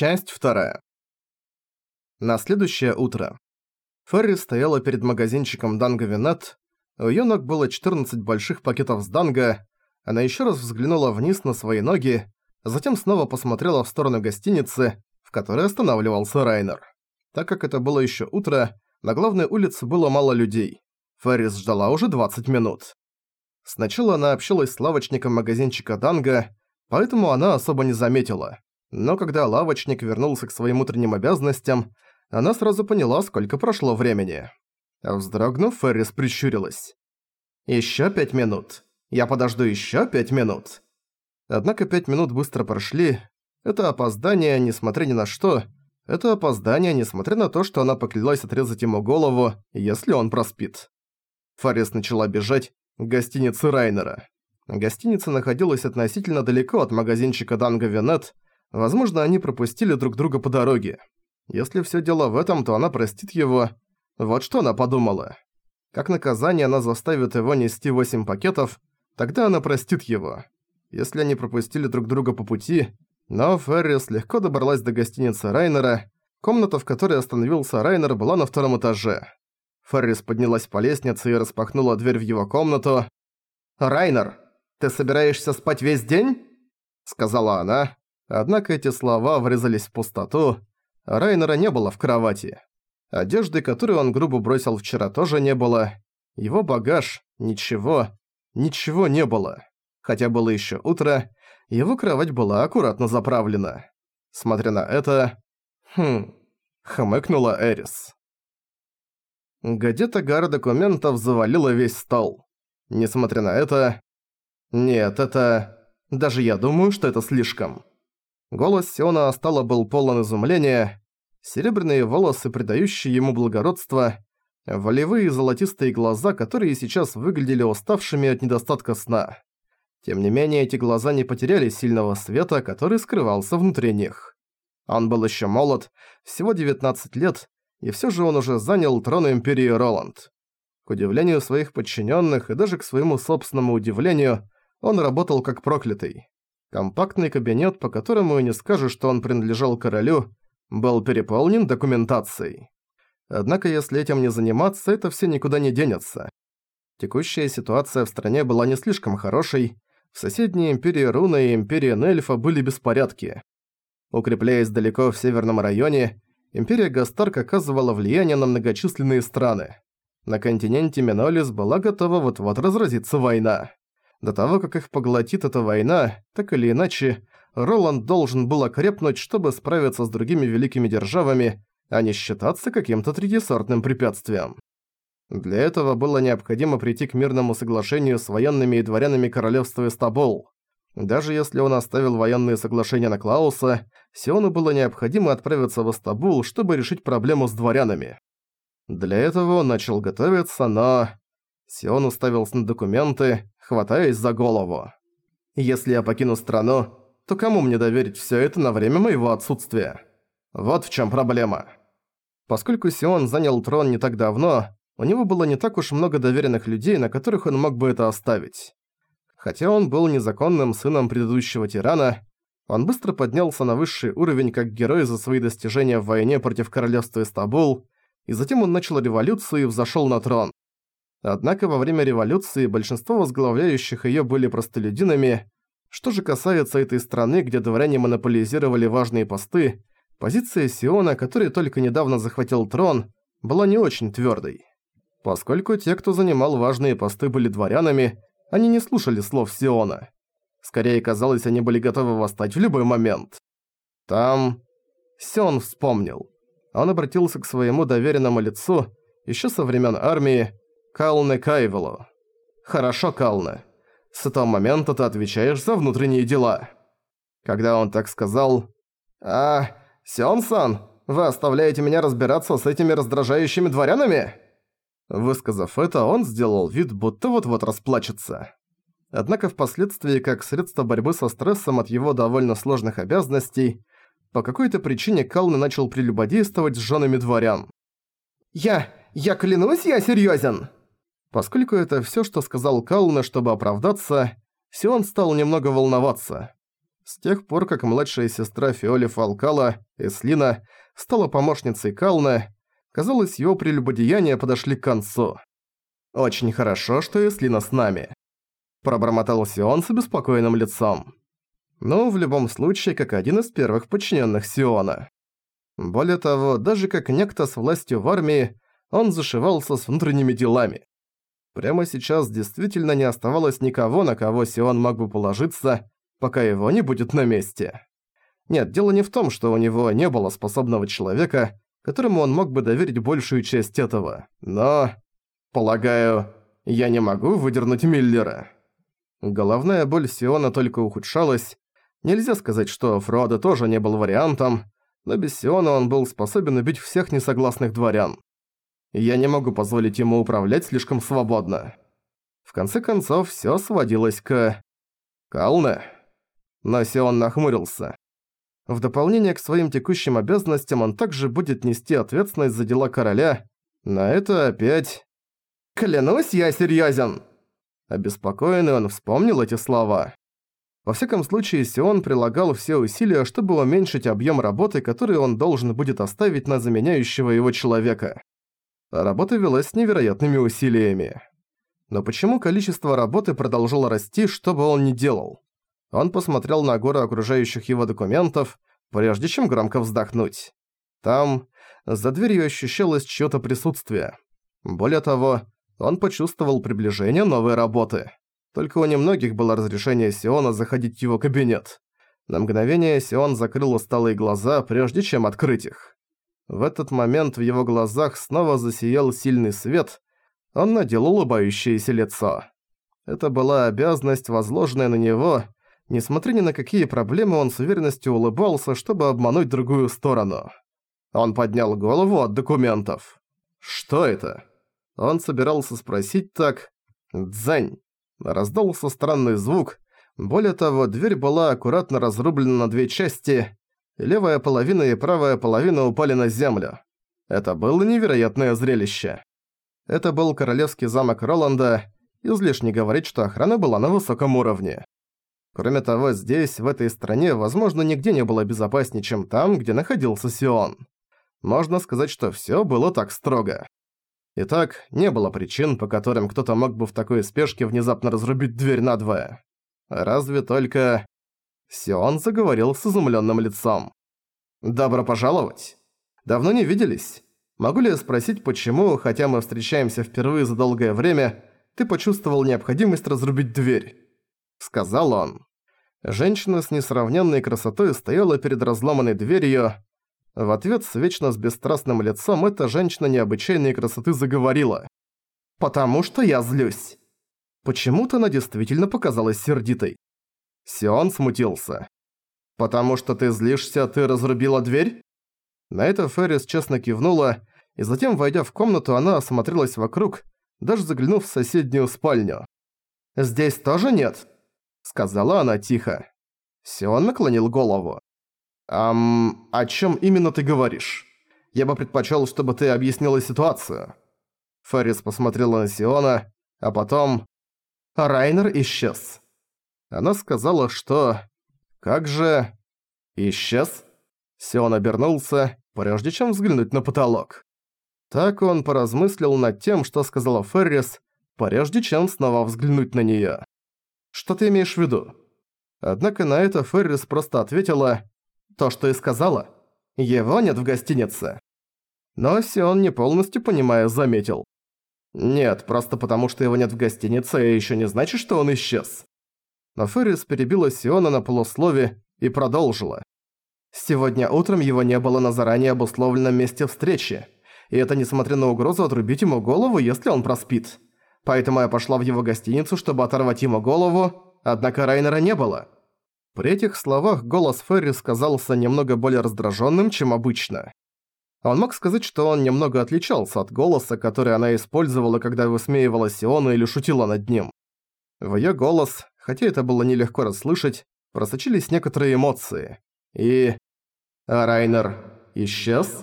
Часть вторая. На следующее утро. Ферри стояла перед магазинчиком Данго Винет. У её ног было 14 больших пакетов с Данго. Она ещё раз взглянула вниз на свои ноги, затем снова посмотрела в сторону гостиницы, в которой останавливался Райнер. Так как это было ещё утро, на главной улице было мало людей. Феррис ждала уже 20 минут. Сначала она общалась с лавочником магазинчика Данго, поэтому она особо не заметила. Но когда лавочник вернулся к своим утренним обязанностям, она сразу поняла, сколько прошло времени. Вздрогнув, Феррис прищурилась. «Ещё пять минут. Я подожду ещё пять минут». Однако пять минут быстро прошли. Это опоздание, несмотря ни на что. Это опоздание, несмотря на то, что она поклялась отрезать ему голову, если он проспит. Фаррис начала бежать к гостинице Райнера. Гостиница находилась относительно далеко от магазинчика Данго Венет, Возможно, они пропустили друг друга по дороге. Если всё дело в этом, то она простит его. Вот что она подумала. Как наказание она заставит его нести восемь пакетов, тогда она простит его. Если они пропустили друг друга по пути, но Феррис легко добралась до гостиницы Райнера, комната, в которой остановился Райнер, была на втором этаже. Феррис поднялась по лестнице и распахнула дверь в его комнату. «Райнер, ты собираешься спать весь день?» Сказала она, Однако эти слова врезались в пустоту. Райнера не было в кровати. Одежды, которую он грубо бросил вчера, тоже не было. Его багаж, ничего, ничего не было. Хотя было еще утро, его кровать была аккуратно заправлена. Смотря на это... Хм... Хмыкнула Эрис. Гадета гора документов завалила весь стол. Несмотря на это... Нет, это... Даже я думаю, что это слишком. Голос Сиона Астала был полон изумления. Серебряные волосы, придающие ему благородство, волевые золотистые глаза, которые сейчас выглядели уставшими от недостатка сна. Тем не менее, эти глаза не потеряли сильного света, который скрывался внутри них. Он был еще молод, всего 19 лет, и все же он уже занял трон Империи Роланд. К удивлению своих подчиненных и даже к своему собственному удивлению, он работал как проклятый. Компактный кабинет, по которому и не скажешь, что он принадлежал королю, был переполнен документацией. Однако если этим не заниматься, это все никуда не денется. Текущая ситуация в стране была не слишком хорошей, в соседней империи Руна и империи Нельфа были беспорядки. Укрепляясь далеко в северном районе, империя Гастарк оказывала влияние на многочисленные страны. На континенте Минолис была готова вот-вот разразиться война. До того, как их поглотит эта война, так или иначе, Роланд должен был окрепнуть, чтобы справиться с другими великими державами, а не считаться каким-то третьесортным препятствием. Для этого было необходимо прийти к мирному соглашению с военными и дворянами королевства Истабол. Даже если он оставил военные соглашения на Клауса, Сиону было необходимо отправиться в Истабул, чтобы решить проблему с дворянами. Для этого он начал готовиться, но... Сион уставился на документы, хватаясь за голову. «Если я покину страну, то кому мне доверить всё это на время моего отсутствия? Вот в чём проблема». Поскольку Сион занял трон не так давно, у него было не так уж много доверенных людей, на которых он мог бы это оставить. Хотя он был незаконным сыном предыдущего тирана, он быстро поднялся на высший уровень как герой за свои достижения в войне против королевства Истабул, и затем он начал революцию и взошёл на трон. Однако во время революции большинство возглавляющих её были простолюдинами. Что же касается этой страны, где дворяне монополизировали важные посты, позиция Сиона, который только недавно захватил трон, была не очень твёрдой. Поскольку те, кто занимал важные посты, были дворянами, они не слушали слов Сиона. Скорее казалось, они были готовы восстать в любой момент. Там... Сион вспомнил. Он обратился к своему доверенному лицу, ещё со времен армии, Калне Кайвелу. Хорошо, Калне. С этого момента ты отвечаешь за внутренние дела. Когда он так сказал... А, Сён-сан, вы оставляете меня разбираться с этими раздражающими дворянами? Высказав это, он сделал вид, будто вот-вот расплачется. Однако впоследствии, как средство борьбы со стрессом от его довольно сложных обязанностей, по какой-то причине Калны начал прелюбодействовать с женами дворян. «Я... я клянусь, я серьёзен!» Поскольку это всё, что сказал Кална, чтобы оправдаться, Сион стал немного волноваться. С тех пор, как младшая сестра Фиоли Фалкала, Эслина, стала помощницей Калны, казалось, его прелюбодеяния подошли к концу. «Очень хорошо, что Эслина с нами», – пробормотал Сион с обеспокоенным лицом. Ну, в любом случае, как один из первых подчиненных Сиона. Более того, даже как некто с властью в армии, он зашивался с внутренними делами. Прямо сейчас действительно не оставалось никого, на кого Сион мог бы положиться, пока его не будет на месте. Нет, дело не в том, что у него не было способного человека, которому он мог бы доверить большую часть этого. Но, полагаю, я не могу выдернуть Миллера. Головная боль Сиона только ухудшалась. Нельзя сказать, что Фродо тоже не был вариантом, но без Сиона он был способен убить всех несогласных дворян. Я не могу позволить ему управлять слишком свободно. В конце концов, всё сводилось к... Калне. Но Сион нахмурился. В дополнение к своим текущим обязанностям он также будет нести ответственность за дела короля. На это опять... «Клянусь, я серьёзен!» Обеспокоенный он вспомнил эти слова. Во всяком случае, Сион прилагал все усилия, чтобы уменьшить объем работы, который он должен будет оставить на заменяющего его человека. Работа велась с невероятными усилиями. Но почему количество работы продолжало расти, что бы он ни делал? Он посмотрел на горы окружающих его документов, прежде чем громко вздохнуть. Там, за дверью ощущалось чьё-то присутствие. Более того, он почувствовал приближение новой работы. Только у немногих было разрешение Сиона заходить в его кабинет. На мгновение Сион закрыл усталые глаза, прежде чем открыть их. В этот момент в его глазах снова засиял сильный свет, он надел улыбающееся лицо. Это была обязанность, возложенная на него. Несмотря ни на какие проблемы, он с уверенностью улыбался, чтобы обмануть другую сторону. Он поднял голову от документов. «Что это?» Он собирался спросить так. «Дзань». Раздался странный звук. Более того, дверь была аккуратно разрублена на две части. Левая половина и правая половина упали на землю. Это было невероятное зрелище. Это был королевский замок Роланда, излишне говорить, что охрана была на высоком уровне. Кроме того, здесь, в этой стране, возможно, нигде не было безопаснее, чем там, где находился Сион. Можно сказать, что всё было так строго. Итак, не было причин, по которым кто-то мог бы в такой спешке внезапно разрубить дверь надвое. Разве только... Сион заговорил с изумлённым лицом. «Добро пожаловать. Давно не виделись. Могу ли я спросить, почему, хотя мы встречаемся впервые за долгое время, ты почувствовал необходимость разрубить дверь?» Сказал он. Женщина с несравненной красотой стояла перед разломанной дверью, в ответ с вечно с бесстрастным лицом эта женщина необычайной красоты заговорила. «Потому что я злюсь». Почему-то она действительно показалась сердитой. Сион смутился. «Потому что ты злишься, ты разрубила дверь?» На это Феррис честно кивнула, и затем, войдя в комнату, она осмотрелась вокруг, даже заглянув в соседнюю спальню. «Здесь тоже нет?» — сказала она тихо. Сион наклонил голову. «Ам, о чем именно ты говоришь? Я бы предпочел, чтобы ты объяснила ситуацию». Феррис посмотрела на Сиона, а потом... Райнер исчез. Она сказала, что... Как же... Исчез? Сион обернулся, прежде чем взглянуть на потолок. Так он поразмыслил над тем, что сказала Феррис, прежде чем снова взглянуть на неё. «Что ты имеешь в виду?» Однако на это Феррис просто ответила то, что и сказала. Его нет в гостинице. Но Сион не полностью понимая заметил. Нет, просто потому что его нет в гостинице, еще не значит, что он исчез. Но Феррис перебила Сиона на полуслове и продолжила. Сегодня утром его не было на заранее обусловленном месте встречи, и это несмотря на угрозу отрубить ему голову, если он проспит. Поэтому я пошла в его гостиницу, чтобы оторвать ему голову, однако Райнера не было. При этих словах голос Ферри казался немного более раздраженным, чем обычно. Он мог сказать, что он немного отличался от голоса, который она использовала, когда высмеивала Сиона или шутила над ним. В её голос, хотя это было нелегко расслышать, просочились некоторые эмоции. И... А Райнер исчез?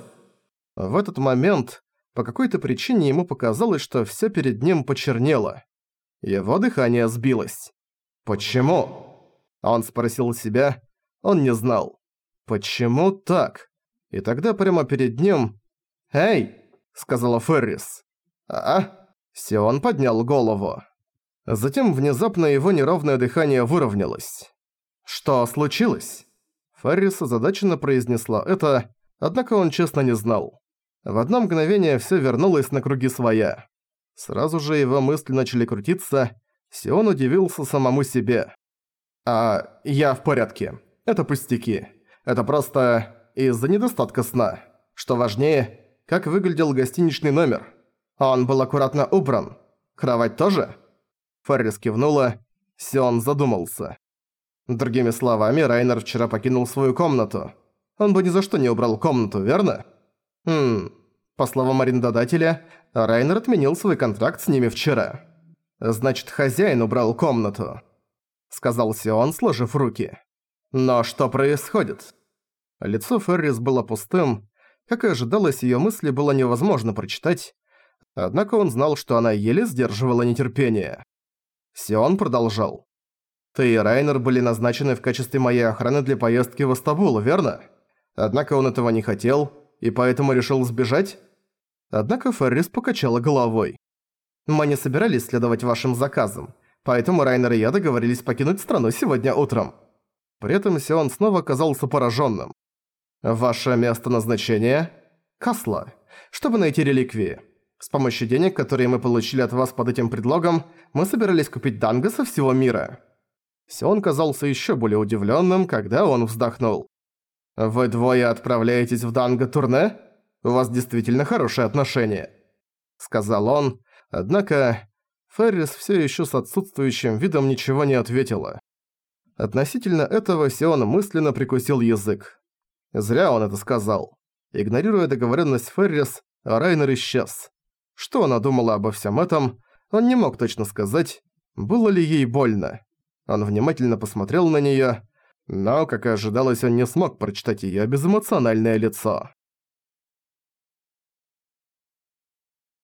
В этот момент, по какой-то причине ему показалось, что всё перед ним почернело. Его дыхание сбилось. Почему? Он спросил себя, Он не знал. Почему так? И тогда прямо перед ним... «Эй!» — сказала Феррис. «А?» Сион поднял голову. Затем внезапно его неровное дыхание выровнялось. «Что случилось?» Феррис озадаченно произнесла это, однако он честно не знал. В одно мгновение всё вернулось на круги своя. Сразу же его мысли начали крутиться, Сион удивился самому себе. «А, я в порядке. Это пустяки. Это просто из-за недостатка сна. Что важнее, как выглядел гостиничный номер. Он был аккуратно убран. Кровать тоже?» Феррис кивнула, Сион задумался. Другими словами, Райнер вчера покинул свою комнату. Он бы ни за что не убрал комнату, верно? Хм, по словам арендодателя, Райнер отменил свой контракт с ними вчера. Значит, хозяин убрал комнату. Сказал Сион, сложив руки. Но что происходит? Лицо Феррис было пустым. Как и ожидалось, её мысли было невозможно прочитать. Однако он знал, что она еле сдерживала нетерпение. Сион продолжал. «Ты и Райнер были назначены в качестве моей охраны для поездки в Астабул, верно? Однако он этого не хотел, и поэтому решил сбежать?» Однако Феррис покачала головой. «Мы не собирались следовать вашим заказам, поэтому Райнер и я договорились покинуть страну сегодня утром». При этом Сион снова оказался пораженным. «Ваше место назначения?» «Касла. Чтобы найти реликвии. С помощью денег, которые мы получили от вас под этим предлогом, мы собирались купить данго со всего мира». Сион казался еще более удивленным, когда он вздохнул. «Вы двое отправляетесь в данго-турне? У вас действительно хорошие отношения», — сказал он, однако Феррис все еще с отсутствующим видом ничего не ответила. Относительно этого Сион мысленно прикусил язык. Зря он это сказал. Игнорируя договоренность Феррис, Райнер исчез. Что она думала обо всем этом, он не мог точно сказать, было ли ей больно. Он внимательно посмотрел на неё, но, как и ожидалось, он не смог прочитать её безэмоциональное лицо.